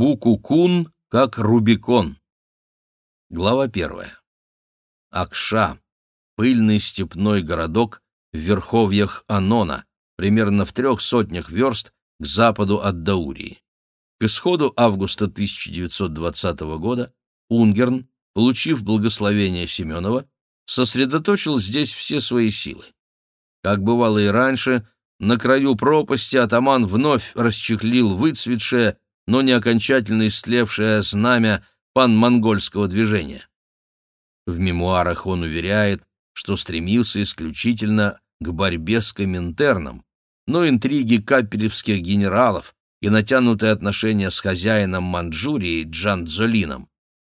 Букукун как Рубикон. Глава первая. Акша — пыльный степной городок в верховьях Анона, примерно в трех сотнях верст к западу от Даурии. К исходу августа 1920 года Унгерн, получив благословение Семенова, сосредоточил здесь все свои силы. Как бывало и раньше, на краю пропасти атаман вновь расчехлил выцветшее, но не окончательно истлевшее знамя пан-монгольского движения. В мемуарах он уверяет, что стремился исключительно к борьбе с Коминтерном, но интриги капелевских генералов и натянутые отношения с хозяином Манчжурии Джан Цзолином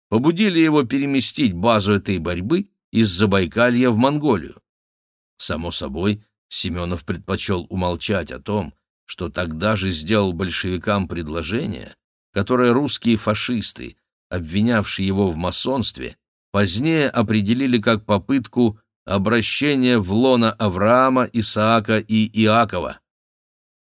побудили его переместить базу этой борьбы из Забайкалья в Монголию. Само собой, Семенов предпочел умолчать о том, что тогда же сделал большевикам предложение, которое русские фашисты, обвинявшие его в масонстве, позднее определили как попытку обращения в лона Авраама, Исаака и Иакова.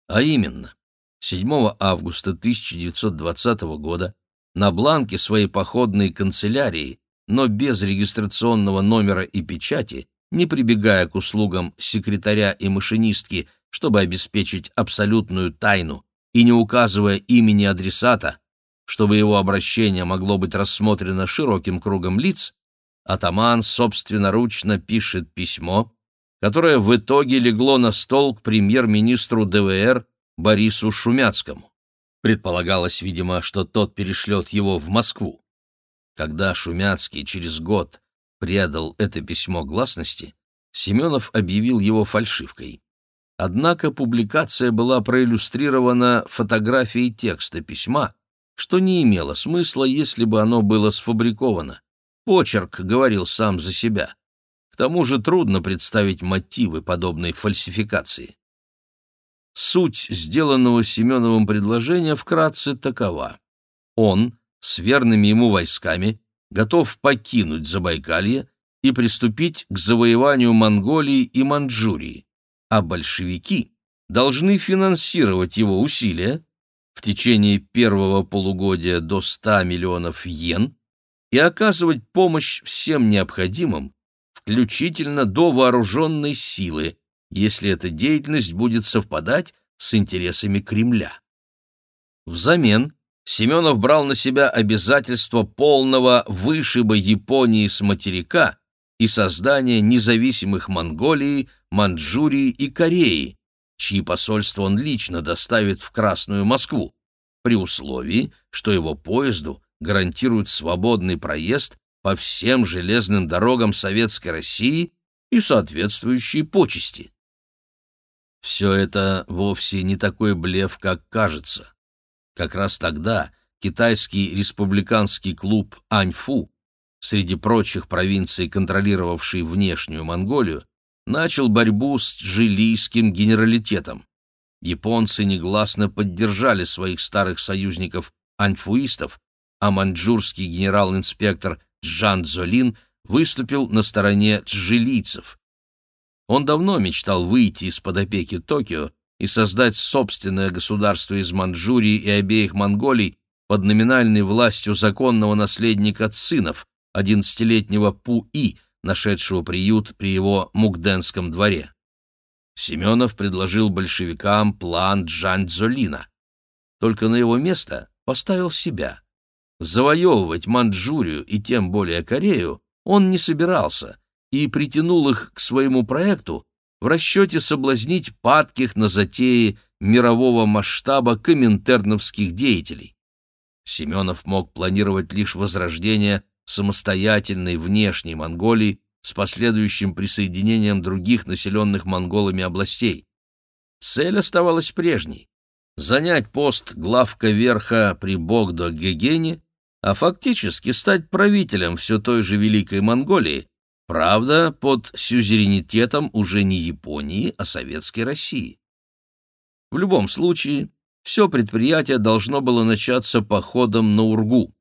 А именно, 7 августа 1920 года на бланке своей походной канцелярии, но без регистрационного номера и печати, не прибегая к услугам секретаря и машинистки, чтобы обеспечить абсолютную тайну, и не указывая имени адресата, чтобы его обращение могло быть рассмотрено широким кругом лиц, атаман собственноручно пишет письмо, которое в итоге легло на стол к премьер-министру ДВР Борису Шумяцкому. Предполагалось, видимо, что тот перешлет его в Москву. Когда Шумяцкий через год предал это письмо гласности, Семенов объявил его фальшивкой. Однако публикация была проиллюстрирована фотографией текста письма, что не имело смысла, если бы оно было сфабриковано. Почерк говорил сам за себя. К тому же трудно представить мотивы подобной фальсификации. Суть сделанного Семеновым предложения вкратце такова. Он с верными ему войсками готов покинуть Забайкалье и приступить к завоеванию Монголии и Манчжурии, а большевики должны финансировать его усилия в течение первого полугодия до 100 миллионов йен и оказывать помощь всем необходимым, включительно до вооруженной силы, если эта деятельность будет совпадать с интересами Кремля. Взамен Семенов брал на себя обязательство полного вышиба Японии с материка и создания независимых Монголии, Манчжурии и Кореи, чьи посольства он лично доставит в Красную Москву, при условии, что его поезду гарантируют свободный проезд по всем железным дорогам Советской России и соответствующие почести. Все это вовсе не такой блеф, как кажется. Как раз тогда китайский республиканский клуб Аньфу, среди прочих провинций, контролировавший внешнюю Монголию, начал борьбу с джилийским генералитетом. Японцы негласно поддержали своих старых союзников аньфуистов, а маньчжурский генерал-инспектор Джан Цзолин выступил на стороне джилийцев. Он давно мечтал выйти из-под опеки Токио и создать собственное государство из Манчжурии и обеих Монголий под номинальной властью законного наследника Цинов, одиннадцатилетнего Пу-И, нашедшего приют при его Мукденском дворе. Семенов предложил большевикам план Джан-Дзолина. Только на его место поставил себя. Завоевывать Манчжурию и тем более Корею он не собирался и притянул их к своему проекту в расчете соблазнить падких на затеи мирового масштаба коминтерновских деятелей. Семенов мог планировать лишь возрождение самостоятельной внешней Монголии с последующим присоединением других населенных монголами областей. Цель оставалась прежней — занять пост главка верха при Богдо-Гегене, а фактически стать правителем все той же Великой Монголии, Правда, под сюзеренитетом уже не Японии, а Советской России. В любом случае, все предприятие должно было начаться походом на Ургу.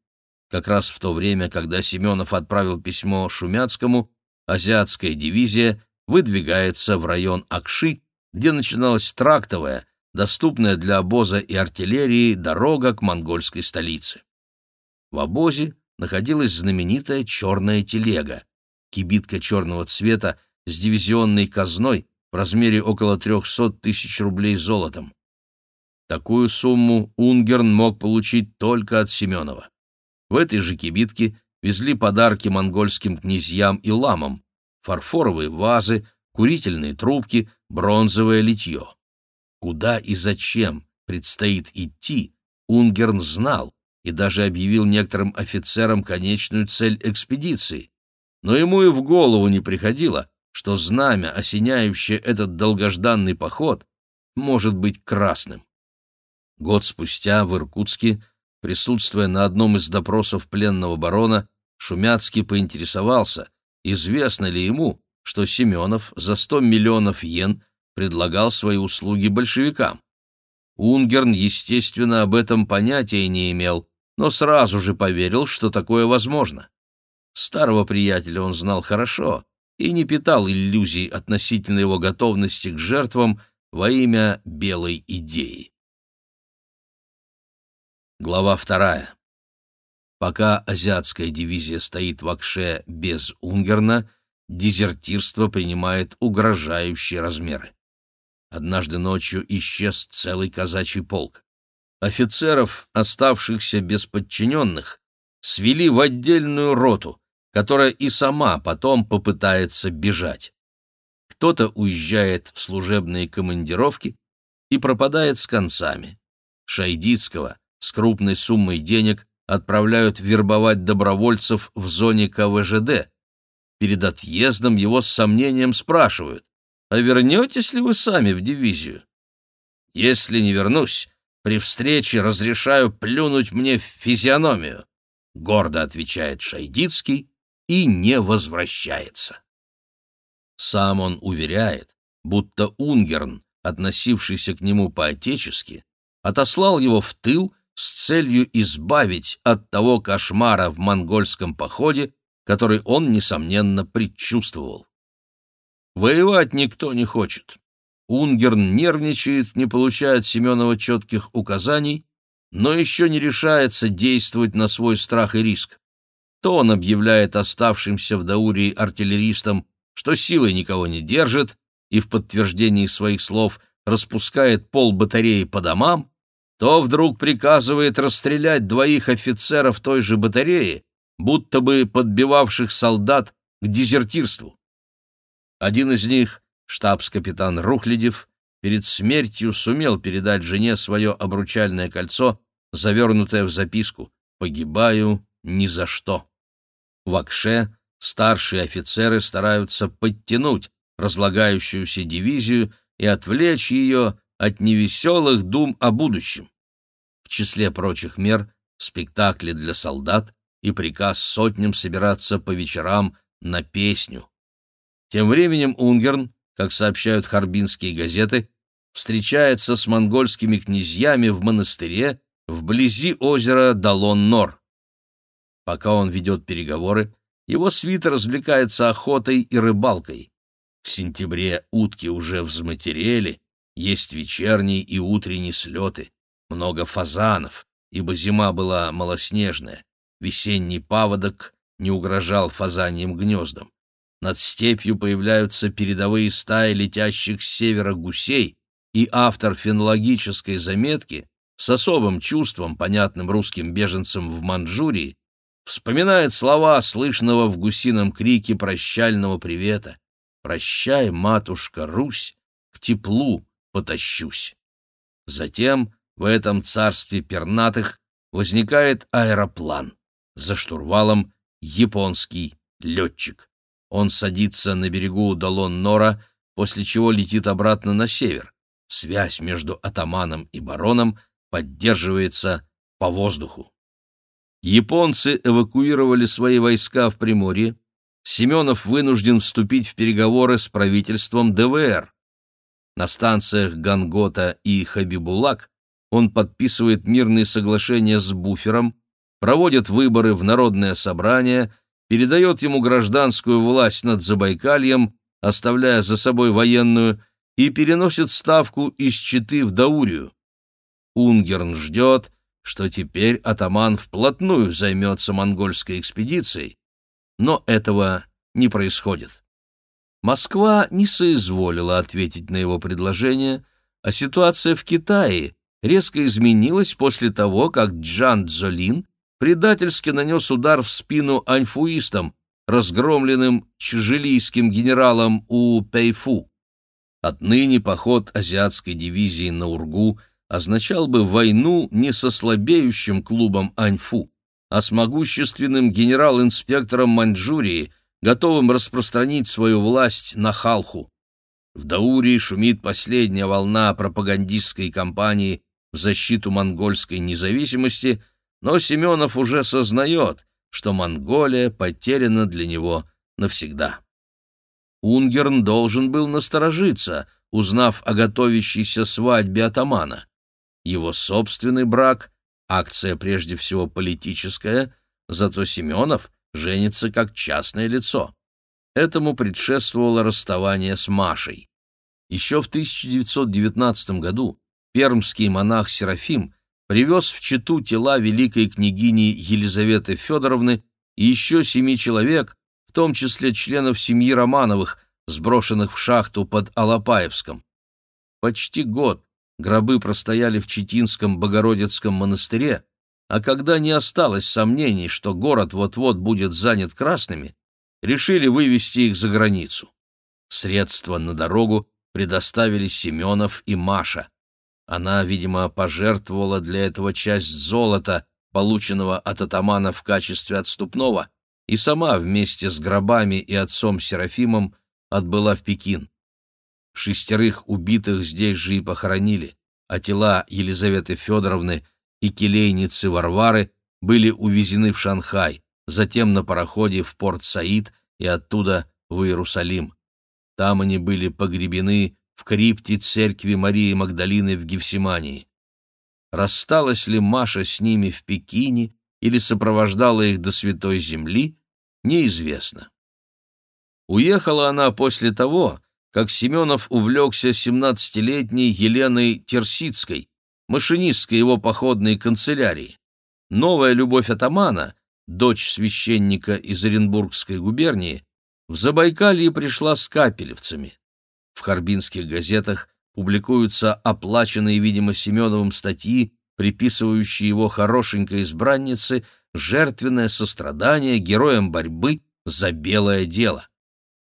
Как раз в то время, когда Семенов отправил письмо Шумяцкому, азиатская дивизия выдвигается в район Акши, где начиналась трактовая, доступная для обоза и артиллерии дорога к монгольской столице. В обозе находилась знаменитая черная телега, кибитка черного цвета с дивизионной казной в размере около 300 тысяч рублей золотом. Такую сумму Унгерн мог получить только от Семенова. В этой же кибитке везли подарки монгольским князьям и ламам, фарфоровые вазы, курительные трубки, бронзовое литье. Куда и зачем предстоит идти, Унгерн знал и даже объявил некоторым офицерам конечную цель экспедиции. Но ему и в голову не приходило, что знамя, осеняющее этот долгожданный поход, может быть красным. Год спустя в Иркутске, присутствуя на одном из допросов пленного барона, Шумяцкий поинтересовался, известно ли ему, что Семенов за 100 миллионов йен предлагал свои услуги большевикам. Унгерн, естественно, об этом понятия не имел, но сразу же поверил, что такое возможно. Старого приятеля он знал хорошо и не питал иллюзий относительно его готовности к жертвам во имя белой идеи. Глава вторая. Пока азиатская дивизия стоит в Акше без Унгерна, дезертирство принимает угрожающие размеры. Однажды ночью исчез целый казачий полк. Офицеров, оставшихся без подчиненных, свели в отдельную роту, которая и сама потом попытается бежать. Кто-то уезжает в служебные командировки и пропадает с концами. Шайдицкого с крупной суммой денег отправляют вербовать добровольцев в зоне КВЖД. Перед отъездом его с сомнением спрашивают, а вернетесь ли вы сами в дивизию? Если не вернусь, при встрече разрешаю плюнуть мне в физиономию, гордо отвечает Шайдицкий и не возвращается. Сам он уверяет, будто Унгерн, относившийся к нему по-отечески, отослал его в тыл с целью избавить от того кошмара в монгольском походе, который он, несомненно, предчувствовал. Воевать никто не хочет. Унгерн нервничает, не получает Семенова четких указаний, но еще не решается действовать на свой страх и риск. То он объявляет оставшимся в Даурии артиллеристам, что силой никого не держит, и в подтверждении своих слов распускает пол батареи по домам, то вдруг приказывает расстрелять двоих офицеров той же батареи, будто бы подбивавших солдат к дезертирству. Один из них, штабс-капитан Рухлядев, перед смертью сумел передать жене свое обручальное кольцо, завернутое в записку «Погибаю ни за что». В Акше старшие офицеры стараются подтянуть разлагающуюся дивизию и отвлечь ее от невеселых дум о будущем. В числе прочих мер спектакли для солдат и приказ сотням собираться по вечерам на песню. Тем временем Унгерн, как сообщают харбинские газеты, встречается с монгольскими князьями в монастыре вблизи озера Далон-Нор. Пока он ведет переговоры, его свита развлекается охотой и рыбалкой. В сентябре утки уже взматерели, есть вечерние и утренние слеты, много фазанов, ибо зима была малоснежная, весенний паводок не угрожал фазаньим гнездам. Над степью появляются передовые стаи летящих с севера гусей, и автор фенологической заметки с особым чувством, понятным русским беженцам в Манчжурии, вспоминает слова слышного в гусином крике прощального привета. «Прощай, матушка Русь, к теплу, потащусь. Затем в этом царстве пернатых возникает аэроплан. За штурвалом японский летчик. Он садится на берегу Далон-Нора, после чего летит обратно на север. Связь между атаманом и бароном поддерживается по воздуху. Японцы эвакуировали свои войска в Приморье. Семенов вынужден вступить в переговоры с правительством ДВР. На станциях Гангота и Хабибулак он подписывает мирные соглашения с буфером, проводит выборы в народное собрание, передает ему гражданскую власть над Забайкальем, оставляя за собой военную, и переносит ставку из Читы в Даурию. Унгерн ждет, что теперь атаман вплотную займется монгольской экспедицией, но этого не происходит. Москва не соизволила ответить на его предложение, а ситуация в Китае резко изменилась после того, как Джан Цзолин предательски нанес удар в спину аньфуистам, разгромленным чжелийским генералом У Пэйфу. Отныне поход азиатской дивизии на Ургу означал бы войну не со слабеющим клубом Аньфу, а с могущественным генерал-инспектором Маньчжурии, готовым распространить свою власть на Халху. В Даурии шумит последняя волна пропагандистской кампании в защиту монгольской независимости, но Семенов уже сознает, что Монголия потеряна для него навсегда. Унгерн должен был насторожиться, узнав о готовящейся свадьбе атамана. Его собственный брак — акция прежде всего политическая, зато Семенов женится как частное лицо. Этому предшествовало расставание с Машей. Еще в 1919 году пермский монах Серафим привез в Читу тела великой княгини Елизаветы Федоровны и еще семи человек, в том числе членов семьи Романовых, сброшенных в шахту под Алапаевском. Почти год гробы простояли в Читинском Богородицком монастыре, а когда не осталось сомнений, что город вот-вот будет занят красными, решили вывести их за границу. Средства на дорогу предоставили Семенов и Маша. Она, видимо, пожертвовала для этого часть золота, полученного от атамана в качестве отступного, и сама вместе с гробами и отцом Серафимом отбыла в Пекин. Шестерых убитых здесь же и похоронили, а тела Елизаветы Федоровны и келейницы Варвары были увезены в Шанхай, затем на пароходе в порт Саид и оттуда в Иерусалим. Там они были погребены в крипте церкви Марии Магдалины в Гефсимании. Рассталась ли Маша с ними в Пекине или сопровождала их до Святой Земли, неизвестно. Уехала она после того, как Семенов увлекся семнадцатилетней Еленой Терсицкой, машинисткой его походной канцелярии. Новая любовь атамана, дочь священника из Оренбургской губернии, в Забайкалье пришла с капелевцами. В харбинских газетах публикуются оплаченные, видимо, Семеновым статьи, приписывающие его хорошенькой избраннице жертвенное сострадание героям борьбы за белое дело.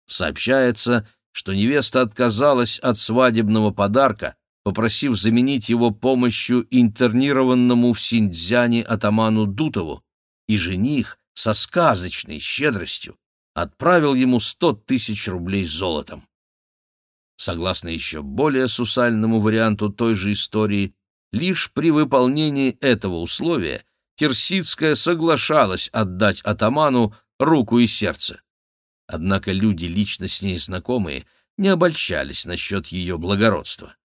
Сообщается, что невеста отказалась от свадебного подарка, попросив заменить его помощью интернированному в Синьцзяне атаману Дутову, и жених со сказочной щедростью отправил ему сто тысяч рублей золотом. Согласно еще более сусальному варианту той же истории, лишь при выполнении этого условия Терсицкая соглашалась отдать атаману руку и сердце. Однако люди, лично с ней знакомые, не обольщались насчет ее благородства.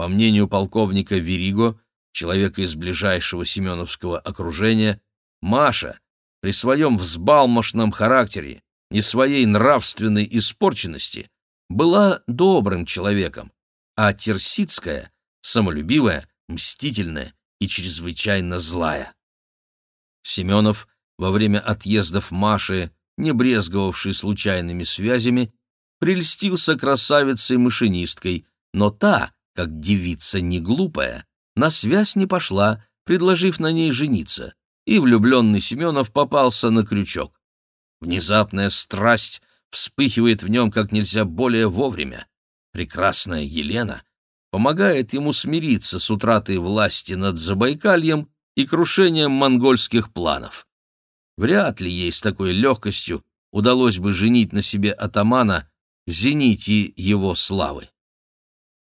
По мнению полковника Вериго, человека из ближайшего семеновского окружения, Маша при своем взбалмошном характере и своей нравственной испорченности была добрым человеком, а Терсицкая — самолюбивая, мстительная и чрезвычайно злая. Семенов во время отъездов Маши, не брезговавший случайными связями, прельстился красавицей-машинисткой, но та, как девица не глупая, на связь не пошла, предложив на ней жениться, и влюбленный Семенов попался на крючок. Внезапная страсть вспыхивает в нем как нельзя более вовремя. Прекрасная Елена помогает ему смириться с утратой власти над Забайкальем и крушением монгольских планов. Вряд ли ей с такой легкостью удалось бы женить на себе атамана в зените его славы.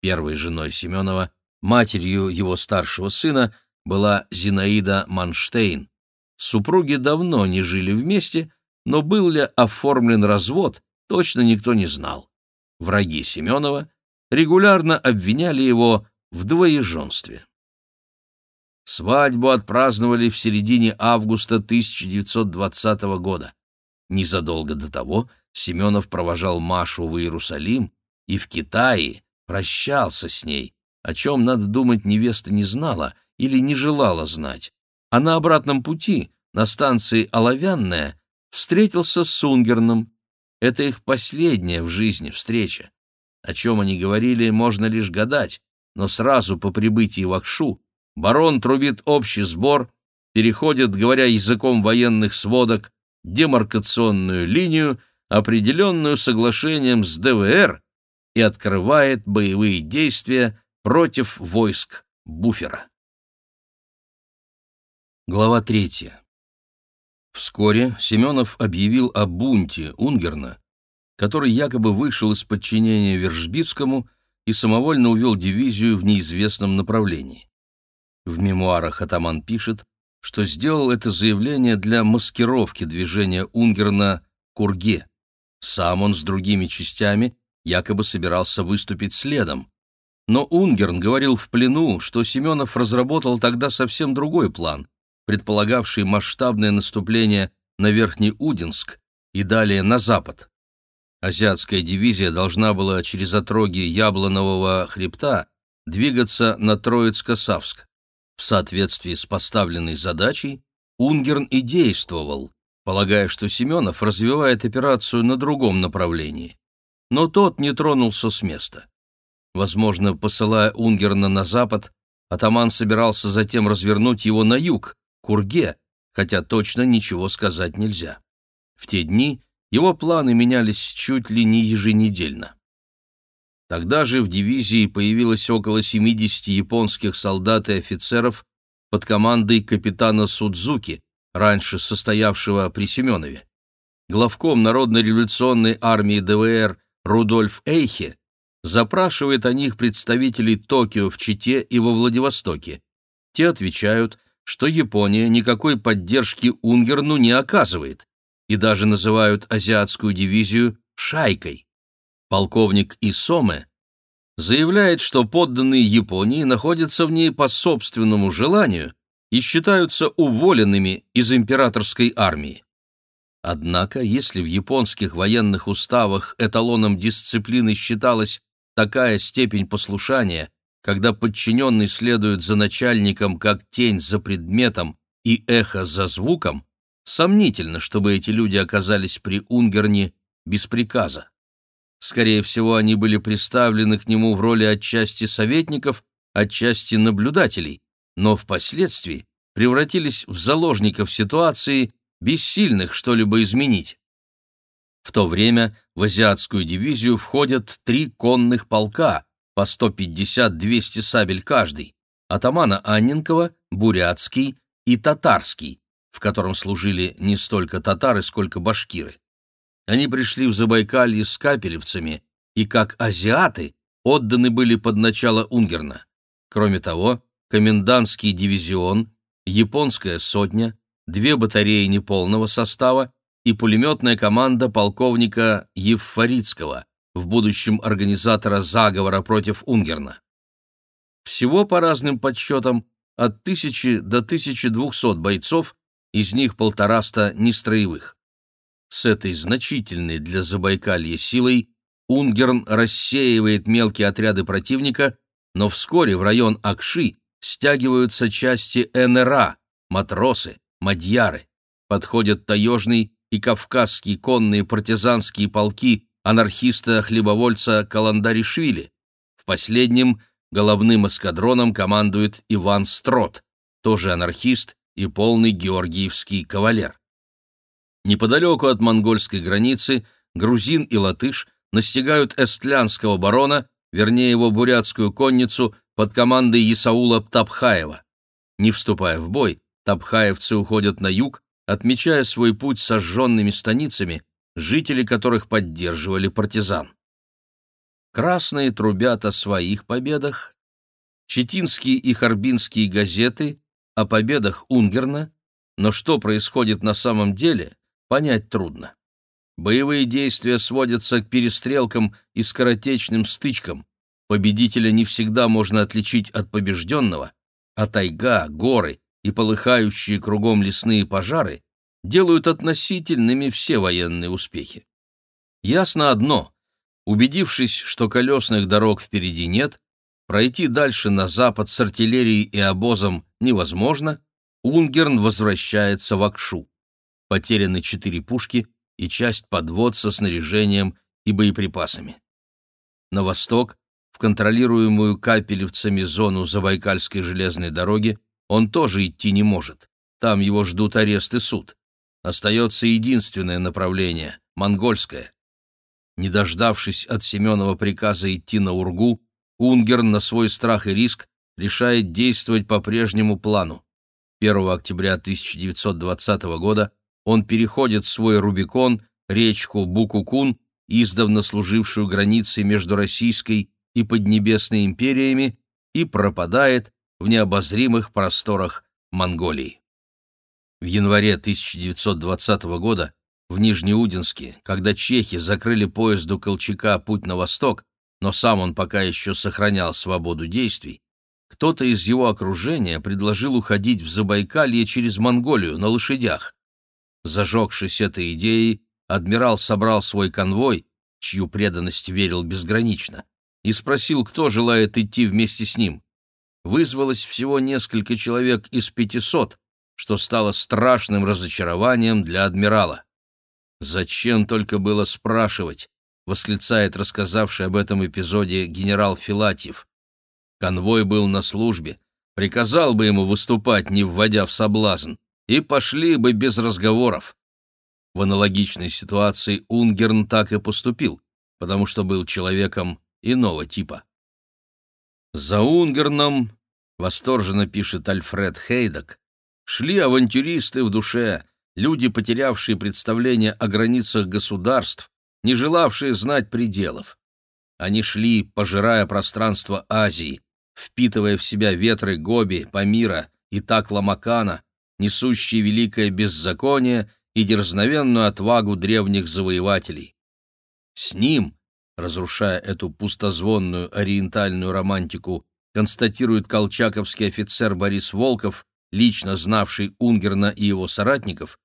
Первой женой Семенова, матерью его старшего сына, была Зинаида Манштейн. Супруги давно не жили вместе, но был ли оформлен развод, точно никто не знал. Враги Семенова регулярно обвиняли его в двоеженстве. Свадьбу отпраздновали в середине августа 1920 года. Незадолго до того Семенов провожал Машу в Иерусалим и в Китае прощался с ней, о чем, надо думать, невеста не знала или не желала знать, а на обратном пути, на станции Оловянная, встретился с Сунгерном. Это их последняя в жизни встреча. О чем они говорили, можно лишь гадать, но сразу по прибытии в Акшу барон трубит общий сбор, переходит, говоря языком военных сводок, демаркационную линию, определенную соглашением с ДВР, и открывает боевые действия против войск буфера. Глава третья. Вскоре Семенов объявил о бунте Унгерна, который якобы вышел из подчинения Вержбицкому и самовольно увел дивизию в неизвестном направлении. В мемуарах атаман пишет, что сделал это заявление для маскировки движения Унгерна Курге. Сам он с другими частями якобы собирался выступить следом. Но Унгерн говорил в плену, что Семенов разработал тогда совсем другой план, предполагавший масштабное наступление на Верхний Удинск и далее на запад. Азиатская дивизия должна была через отроги Яблонового хребта двигаться на Троицко-Савск. В соответствии с поставленной задачей Унгерн и действовал, полагая, что Семенов развивает операцию на другом направлении. Но тот не тронулся с места. Возможно, посылая Унгерна на запад, атаман собирался затем развернуть его на юг, к Урге, хотя точно ничего сказать нельзя. В те дни его планы менялись чуть ли не еженедельно. Тогда же в дивизии появилось около 70 японских солдат и офицеров под командой капитана Судзуки, раньше состоявшего при Семенове. Главком Народно-революционной армии ДВР Рудольф Эйхе запрашивает о них представителей Токио в Чите и во Владивостоке. Те отвечают, что Япония никакой поддержки Унгерну не оказывает, и даже называют азиатскую дивизию «шайкой». Полковник Исоме заявляет, что подданные Японии находятся в ней по собственному желанию и считаются уволенными из императорской армии. Однако, если в японских военных уставах эталоном дисциплины считалась такая степень послушания, когда подчиненный следует за начальником как тень за предметом и эхо за звуком, сомнительно, чтобы эти люди оказались при Унгерне без приказа. Скорее всего, они были представлены к нему в роли отчасти советников, отчасти наблюдателей, но впоследствии превратились в заложников ситуации, бессильных что-либо изменить. В то время в азиатскую дивизию входят три конных полка, по 150-200 сабель каждый, атамана Анненкова, Бурятский и Татарский, в котором служили не столько татары, сколько башкиры. Они пришли в Забайкалье с капелевцами и, как азиаты, отданы были под начало Унгерна. Кроме того, комендантский дивизион, японская сотня, две батареи неполного состава и пулеметная команда полковника Евфорицкого, в будущем организатора заговора против Унгерна. Всего, по разным подсчетам, от 1000 до 1200 бойцов, из них полтораста нестроевых. С этой значительной для Забайкалья силой Унгерн рассеивает мелкие отряды противника, но вскоре в район Акши стягиваются части НРА, матросы, мадьяры. Подходят таежный и кавказские конные партизанские полки анархиста-хлебовольца Каландаришвили. В последнем головным эскадроном командует Иван Строт, тоже анархист и полный георгиевский кавалер. Неподалеку от монгольской границы грузин и латыш настигают эстлянского барона, вернее его бурятскую конницу, под командой Исаула Тапхаева. Не вступая в бой, тапхаевцы уходят на юг, отмечая свой путь сожженными станицами, жители которых поддерживали партизан. Красные трубят о своих победах, читинские и харбинские газеты о победах Унгерна, но что происходит на самом деле, понять трудно. Боевые действия сводятся к перестрелкам и скоротечным стычкам. Победителя не всегда можно отличить от побежденного, а тайга, горы и полыхающие кругом лесные пожары делают относительными все военные успехи. Ясно одно Убедившись, что колесных дорог впереди нет, пройти дальше на запад с артиллерией и обозом невозможно, Унгерн возвращается в Акшу. Потеряны четыре пушки и часть подвод со снаряжением и боеприпасами. На восток, в контролируемую капелевцами зону Забайкальской железной дороги, он тоже идти не может. Там его ждут арест и суд. Остается единственное направление — монгольское. Не дождавшись от Семенова приказа идти на Ургу, Унгерн на свой страх и риск решает действовать по прежнему плану. 1 октября 1920 года он переходит свой Рубикон, речку Букукун, издавна служившую границей между Российской и Поднебесной империями, и пропадает в необозримых просторах Монголии. В январе 1920 года в Нижнеудинске, когда чехи закрыли поезду Колчака путь на восток, но сам он пока еще сохранял свободу действий, кто-то из его окружения предложил уходить в Забайкалье через Монголию на лошадях. Зажегшись этой идеей, адмирал собрал свой конвой, чью преданность верил безгранично, и спросил, кто желает идти вместе с ним. Вызвалось всего несколько человек из пятисот, что стало страшным разочарованием для адмирала. «Зачем только было спрашивать?» — восклицает рассказавший об этом эпизоде генерал Филатьев. Конвой был на службе, приказал бы ему выступать, не вводя в соблазн, и пошли бы без разговоров. В аналогичной ситуации Унгерн так и поступил, потому что был человеком иного типа. За Унгерном, восторженно пишет Альфред Хейдак, шли авантюристы в душе, люди, потерявшие представление о границах государств, не желавшие знать пределов. Они шли, пожирая пространство Азии, впитывая в себя ветры Гоби, Памира и Такла-Макана, несущие великое беззаконие и дерзновенную отвагу древних завоевателей. С ним, разрушая эту пустозвонную ориентальную романтику, констатирует колчаковский офицер Борис Волков, лично знавший Унгерна и его соратников,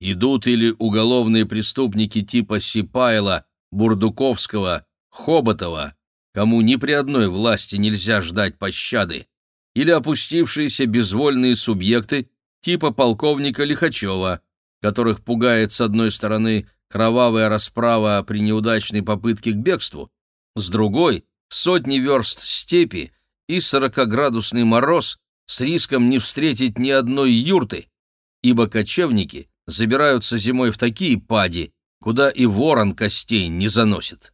идут или уголовные преступники типа Сипайла, Бурдуковского, Хоботова, кому ни при одной власти нельзя ждать пощады, или опустившиеся безвольные субъекты типа полковника Лихачева, которых пугает с одной стороны кровавая расправа при неудачной попытке к бегству, с другой — сотни верст степи и сорокоградусный мороз с риском не встретить ни одной юрты, ибо кочевники забираются зимой в такие пади, куда и ворон костей не заносит.